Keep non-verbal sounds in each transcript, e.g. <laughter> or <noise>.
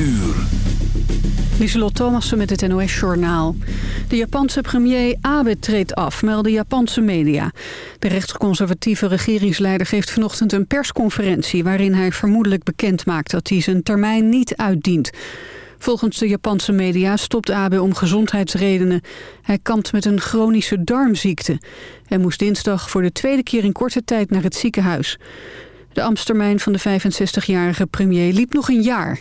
uur. Lieselot met het NOS-journaal. De Japanse premier Abe treedt af, melden Japanse media. De rechtsconservatieve regeringsleider geeft vanochtend een persconferentie... waarin hij vermoedelijk bekend maakt dat hij zijn termijn niet uitdient. Volgens de Japanse media stopt Abe om gezondheidsredenen. Hij kampt met een chronische darmziekte. Hij moest dinsdag voor de tweede keer in korte tijd naar het ziekenhuis. De ambtstermijn van de 65-jarige premier liep nog een jaar.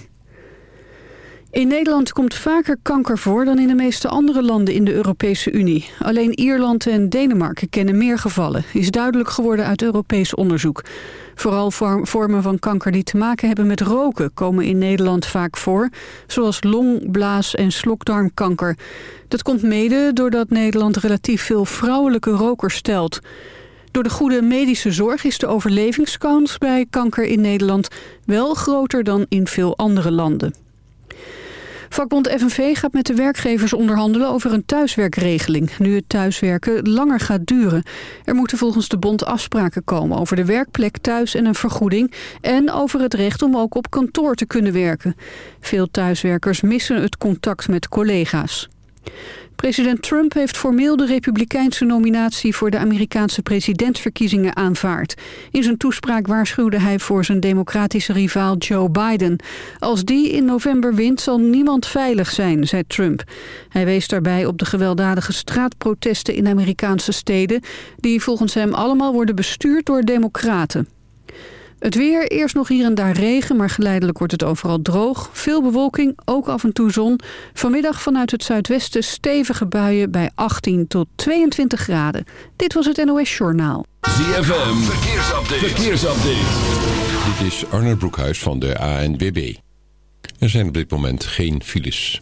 In Nederland komt vaker kanker voor dan in de meeste andere landen in de Europese Unie. Alleen Ierland en Denemarken kennen meer gevallen, is duidelijk geworden uit Europees onderzoek. Vooral vormen van kanker die te maken hebben met roken komen in Nederland vaak voor, zoals long-, blaas- en slokdarmkanker. Dat komt mede doordat Nederland relatief veel vrouwelijke rokers stelt. Door de goede medische zorg is de overlevingskans bij kanker in Nederland wel groter dan in veel andere landen. Vakbond FNV gaat met de werkgevers onderhandelen over een thuiswerkregeling, nu het thuiswerken langer gaat duren. Er moeten volgens de bond afspraken komen over de werkplek thuis en een vergoeding en over het recht om ook op kantoor te kunnen werken. Veel thuiswerkers missen het contact met collega's. President Trump heeft formeel de republikeinse nominatie voor de Amerikaanse presidentsverkiezingen aanvaard. In zijn toespraak waarschuwde hij voor zijn democratische rivaal Joe Biden. Als die in november wint zal niemand veilig zijn, zei Trump. Hij wees daarbij op de gewelddadige straatprotesten in Amerikaanse steden... die volgens hem allemaal worden bestuurd door democraten. Het weer, eerst nog hier en daar regen, maar geleidelijk wordt het overal droog. Veel bewolking, ook af en toe zon. Vanmiddag vanuit het zuidwesten stevige buien bij 18 tot 22 graden. Dit was het NOS Journaal. ZFM, verkeersupdate. verkeersupdate. Dit is Arnold Broekhuis van de ANWB. Er zijn op dit moment geen files.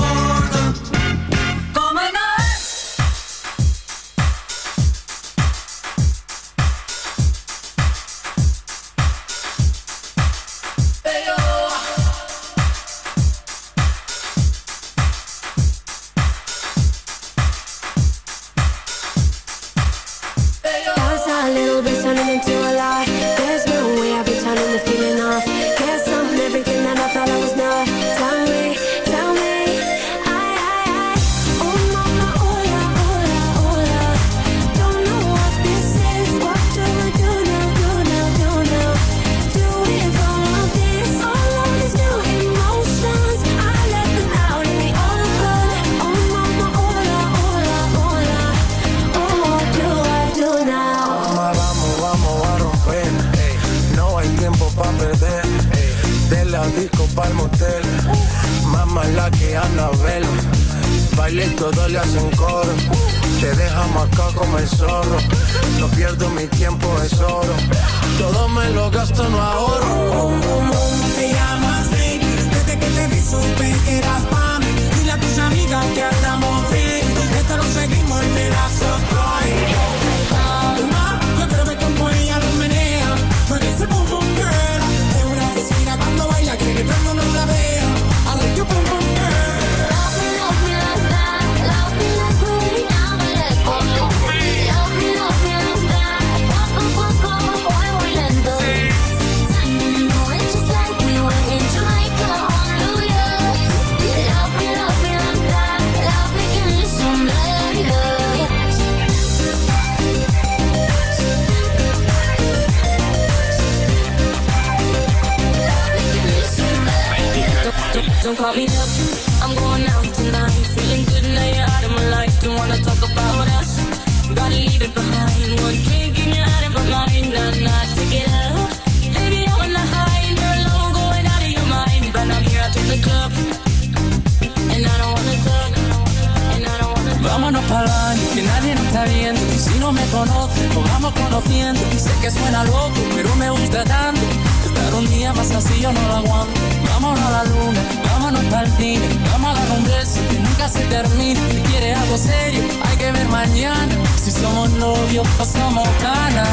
Y sé que suena loco, pero me gusta tanto. Estar un día más así yo no lo aguanto. Vámonos a la luna, vámonos al cine. Vamos a dar un beso que nunca se termina. Si quieres algo serio, hay que ver mañana. Si somos novios o somos. Baila,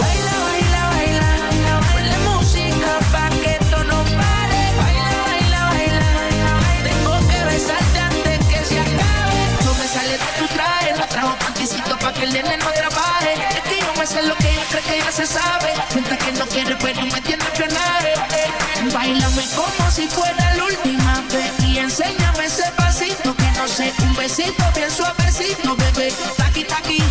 baila, baila, baila, música pa' que esto no pare. Baila, baila, baila. Tengo que besarte antes que se acabe. No me sale de tu traje, no trajo panticito pa' que el nene no trabaje. Es que yo me sé lo se sabe. Mientras que no quiere, pues, pero me tiene frenar. Eh, eh. Bailame como si fuera la última vez. Y enséñame ese pasito que no sé. Un besito bien suavecito, bebé. Taqui, taqui.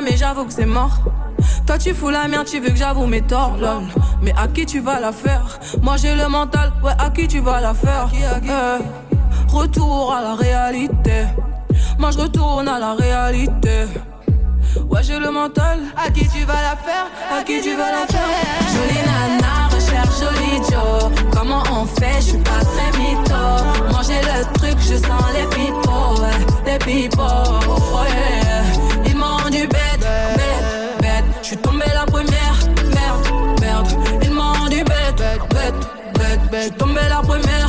mais j'avoue que c'est mort. Toi, tu fous la merde, tu veux que j'avoue mes torts. Mais à qui tu vas la faire? Moi, j'ai le mental, ouais, à qui tu vas la faire? Eh, retour à la réalité. Moi, je retourne à la réalité. Ouais, j'ai le mental. À qui tu vas la faire? À qui tu vas la faire? Jolie nana, recherche jolie Joe. Comment on fait? Je suis pas très mytho. Manger le truc, je sens les pipos. Ouais, les pipos. Ouais. Je suis tombé la première, merde, merde. Ils m'ont rendu bête, bête, bête, bête. Je suis tombé la première,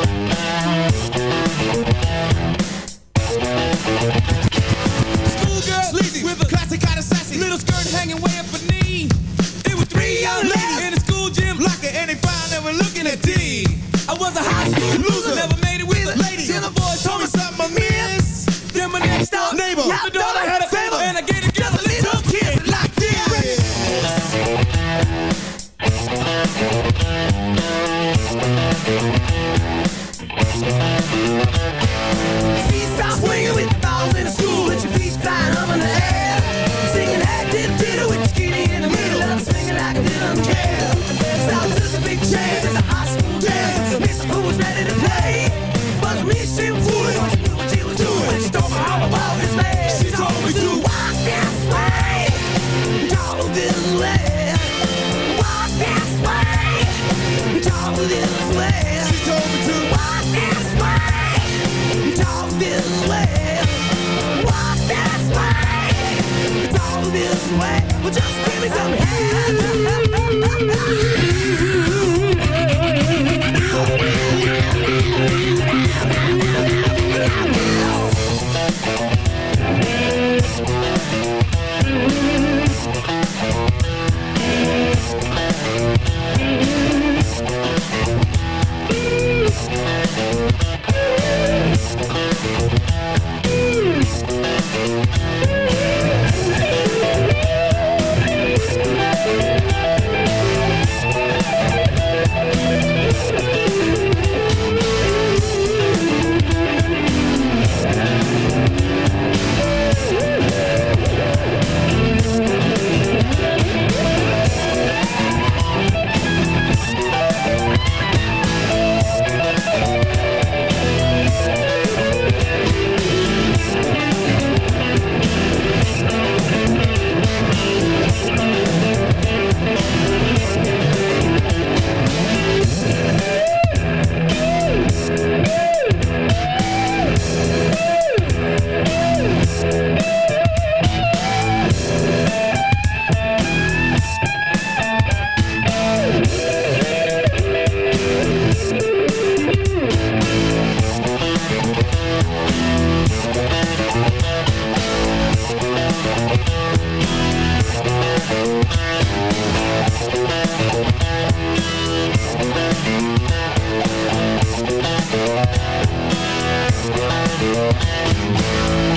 Lose this. Well, just give me some head. <laughs> We'll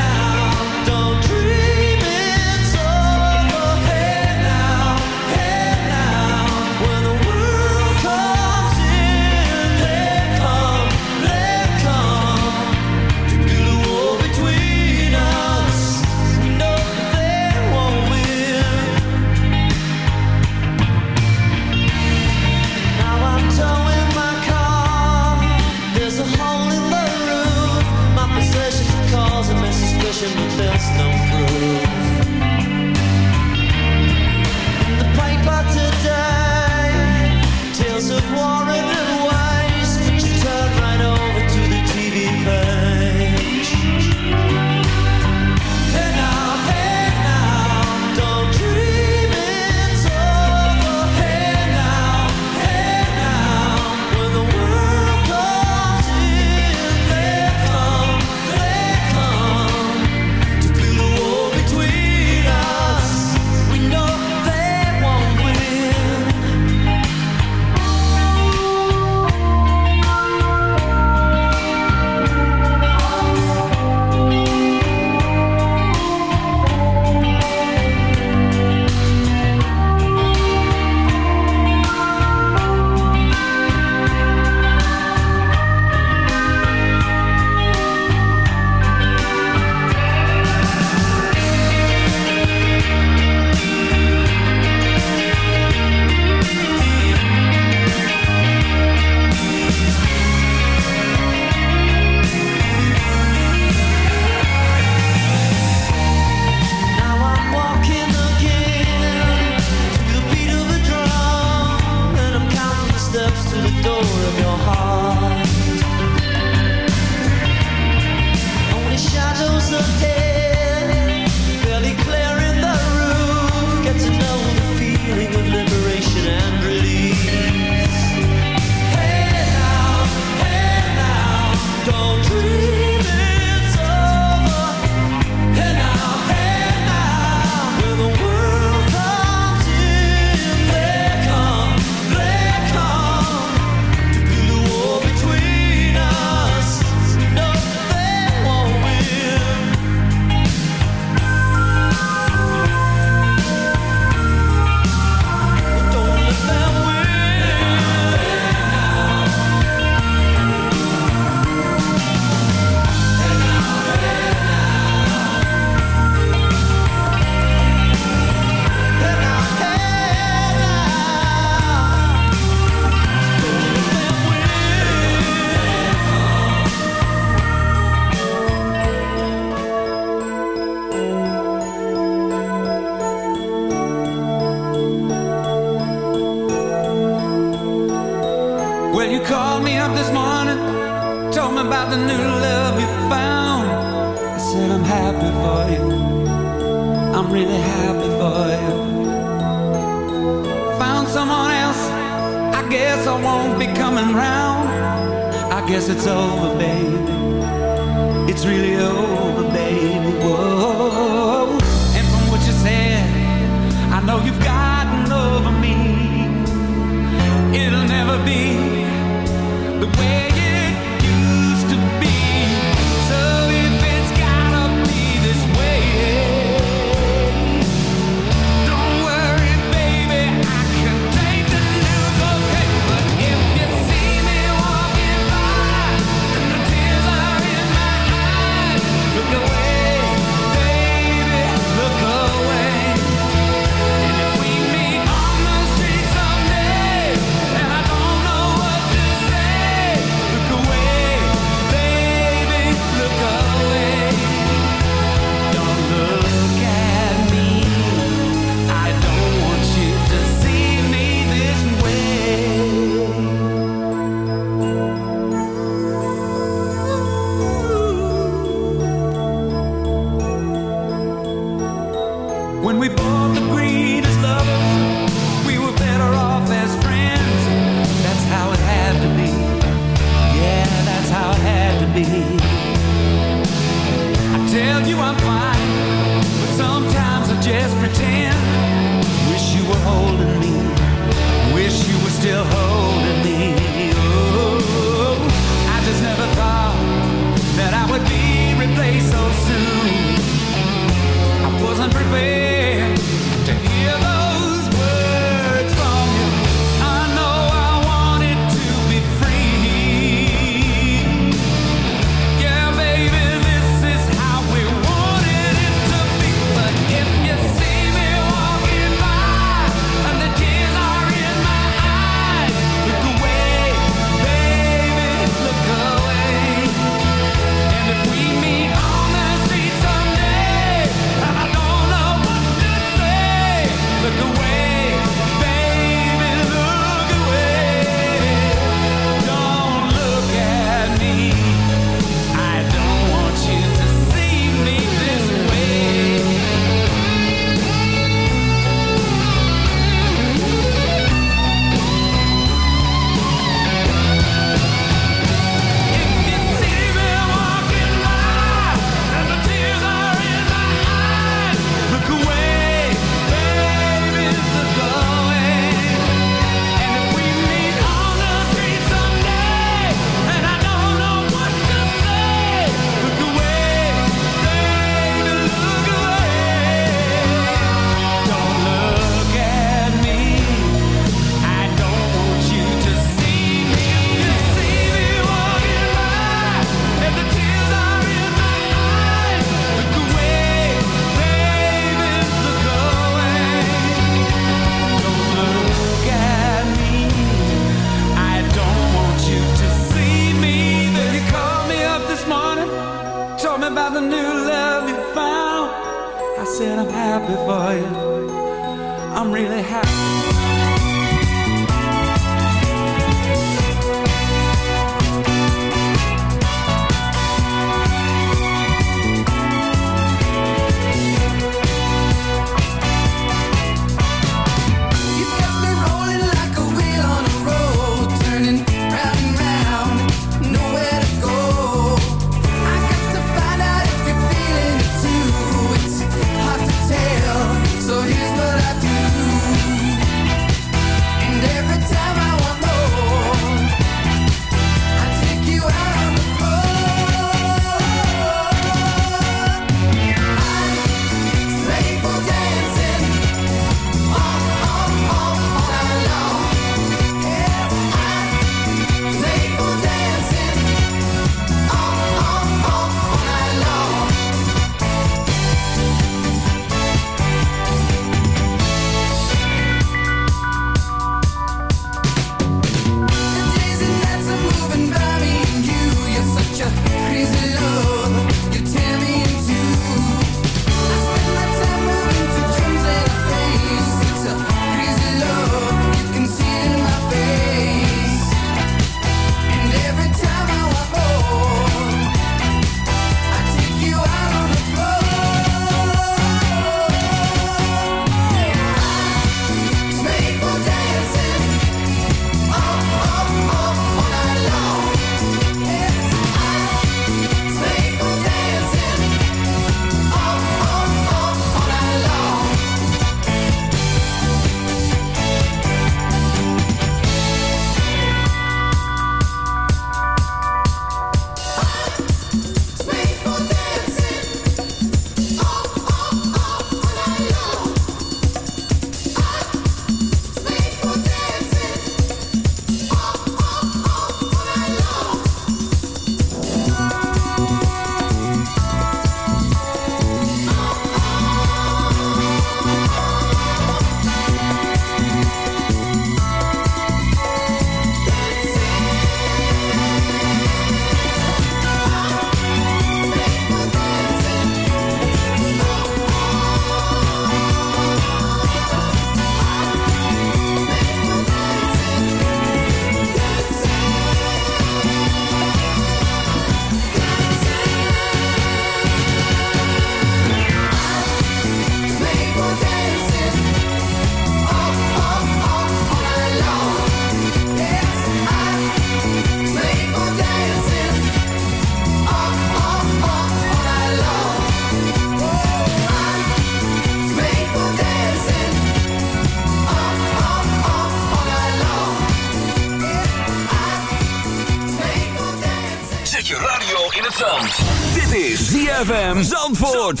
uit Zand. Dit is ZFM Zandvoort.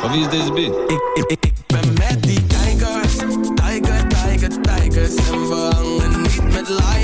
Van wie is deze beat? Ik, ik, ik, ik ben met die tijgers, tijger, tijger, tijgers En we hangen niet met liars,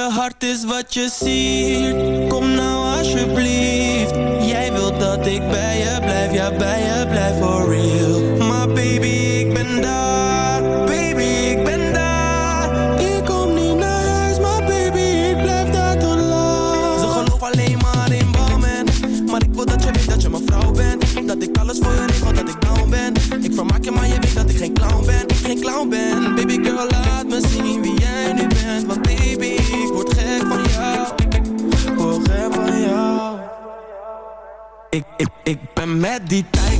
Je hart is wat je ziet. Kom nou alsjeblieft. Jij wilt dat ik bij je blijf. Ja, bij je blijf for ben